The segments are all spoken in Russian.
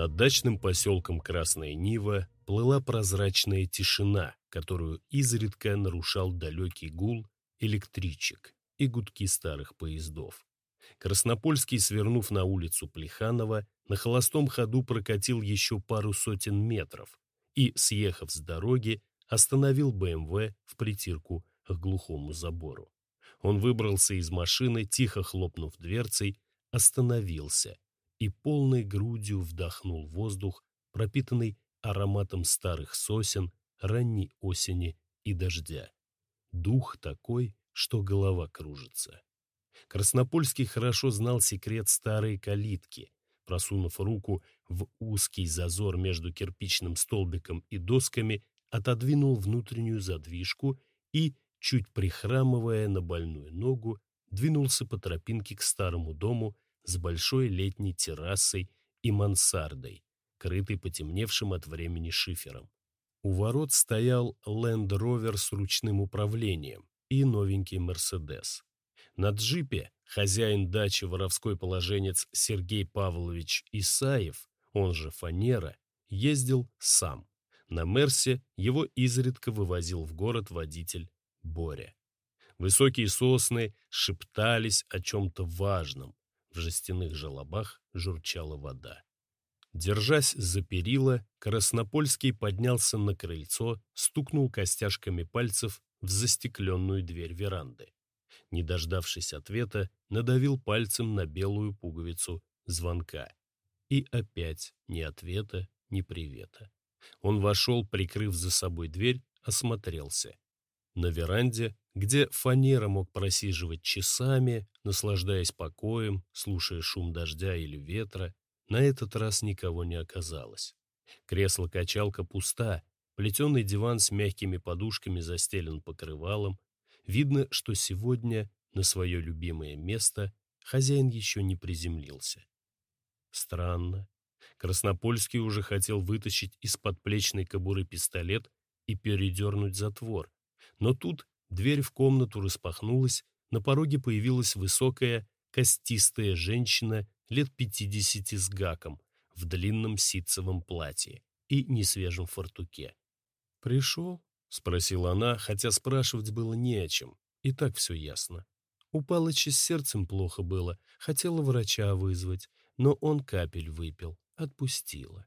Над дачным поселком Красная Нива плыла прозрачная тишина, которую изредка нарушал далекий гул электричек и гудки старых поездов. Краснопольский, свернув на улицу Плеханова, на холостом ходу прокатил еще пару сотен метров и, съехав с дороги, остановил БМВ в притирку к глухому забору. Он выбрался из машины, тихо хлопнув дверцей, остановился и полной грудью вдохнул воздух, пропитанный ароматом старых сосен, ранней осени и дождя. Дух такой, что голова кружится. Краснопольский хорошо знал секрет старой калитки. Просунув руку в узкий зазор между кирпичным столбиком и досками, отодвинул внутреннюю задвижку и, чуть прихрамывая на больную ногу, двинулся по тропинке к старому дому с большой летней террасой и мансардой, крытой потемневшим от времени шифером. У ворот стоял ленд-ровер с ручным управлением и новенький Мерседес. На джипе хозяин дачи воровской положенец Сергей Павлович Исаев, он же Фанера, ездил сам. На Мерсе его изредка вывозил в город водитель Боря. Высокие сосны шептались о чем-то важном. В жестяных желобах журчала вода. Держась за перила, Краснопольский поднялся на крыльцо, стукнул костяшками пальцев в застекленную дверь веранды. Не дождавшись ответа, надавил пальцем на белую пуговицу звонка. И опять ни ответа, ни привета. Он вошел, прикрыв за собой дверь, осмотрелся. На веранде, где фанера мог просиживать часами, наслаждаясь покоем, слушая шум дождя или ветра, на этот раз никого не оказалось. Кресло-качалка пуста, плетеный диван с мягкими подушками застелен покрывалом. Видно, что сегодня на свое любимое место хозяин еще не приземлился. Странно. Краснопольский уже хотел вытащить из подплечной кобуры пистолет и передернуть затвор, но тут дверь в комнату распахнулась, на пороге появилась высокая, костистая женщина лет пятидесяти с гаком в длинном ситцевом платье и несвежем фартуке. «Пришел?» — спросила она, хотя спрашивать было не о чем. И так все ясно. У Палыча с сердцем плохо было, хотела врача вызвать, но он капель выпил, отпустила.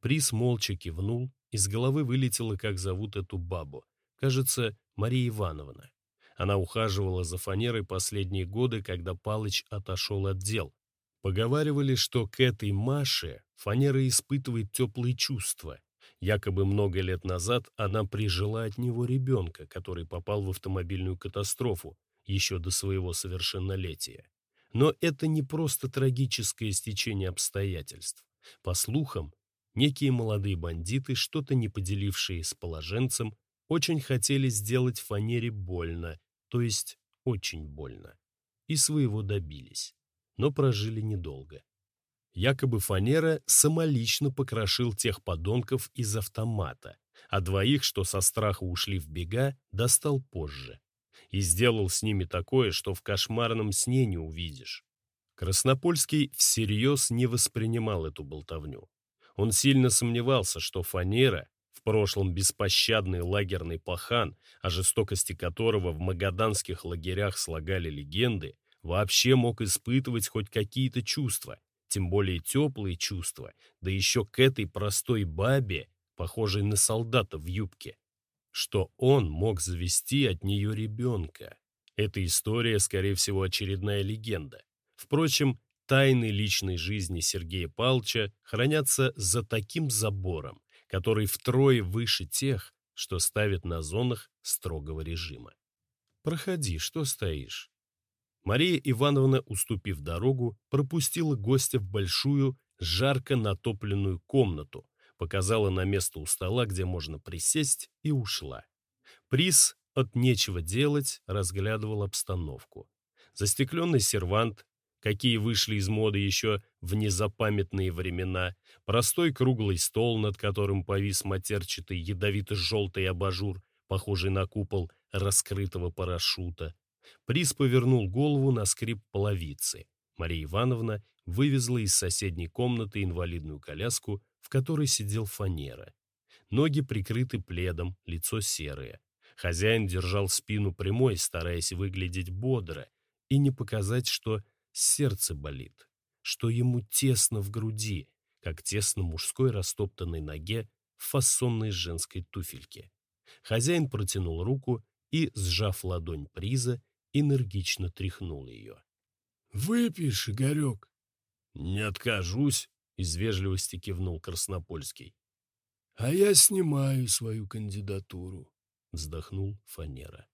Приз молча кивнул, из головы вылетело, как зовут эту бабу, Кажется, Мария Ивановна. Она ухаживала за фанерой последние годы, когда Палыч отошел от дел. Поговаривали, что к этой Маше фанера испытывает теплые чувства. Якобы много лет назад она прижила от него ребенка, который попал в автомобильную катастрофу еще до своего совершеннолетия. Но это не просто трагическое стечение обстоятельств. По слухам, некие молодые бандиты, что-то не поделившие с положенцем, очень хотели сделать фанере больно, то есть очень больно. И своего добились, но прожили недолго. Якобы фанера самолично покрошил тех подонков из автомата, а двоих, что со страха ушли в бега, достал позже. И сделал с ними такое, что в кошмарном сне не увидишь. Краснопольский всерьез не воспринимал эту болтовню. Он сильно сомневался, что фанера в прошлом беспощадный лагерный пахан, о жестокости которого в магаданских лагерях слагали легенды, вообще мог испытывать хоть какие-то чувства, тем более теплые чувства, да еще к этой простой бабе, похожей на солдата в юбке, что он мог завести от нее ребенка. Эта история, скорее всего, очередная легенда. Впрочем, тайны личной жизни Сергея Палча хранятся за таким забором, который втрое выше тех, что ставят на зонах строгого режима. «Проходи, что стоишь?» Мария Ивановна, уступив дорогу, пропустила гостя в большую, жарко натопленную комнату, показала на место у стола, где можно присесть, и ушла. Приз от нечего делать разглядывал обстановку. Застекленный сервант, какие вышли из моды еще в незапамятные времена, простой круглый стол, над которым повис матерчатый ядовито-желтый абажур, похожий на купол раскрытого парашюта. Приз повернул голову на скрип половицы. Мария Ивановна вывезла из соседней комнаты инвалидную коляску, в которой сидел фанера. Ноги прикрыты пледом, лицо серое. Хозяин держал спину прямой, стараясь выглядеть бодро и не показать, что сердце болит, что ему тесно в груди, как тесно мужской растоптанной ноге в фасонной женской туфельке. Хозяин протянул руку и, сжав ладонь приза, энергично тряхнул ее. «Выпьешь, Игорек?» «Не откажусь», — из вежливости кивнул Краснопольский. «А я снимаю свою кандидатуру», — вздохнул Фанера.